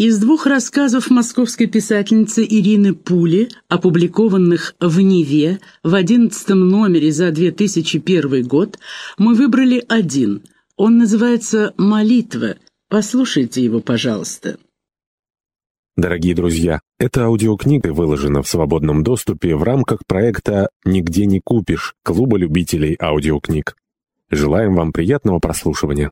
Из двух рассказов московской писательницы Ирины Пули, опубликованных в «Неве» в одиннадцатом номере за 2001 год, мы выбрали один. Он называется «Молитва». Послушайте его, пожалуйста. Дорогие друзья, эта аудиокнига выложена в свободном доступе в рамках проекта «Нигде не купишь» Клуба любителей аудиокниг. Желаем вам приятного прослушивания.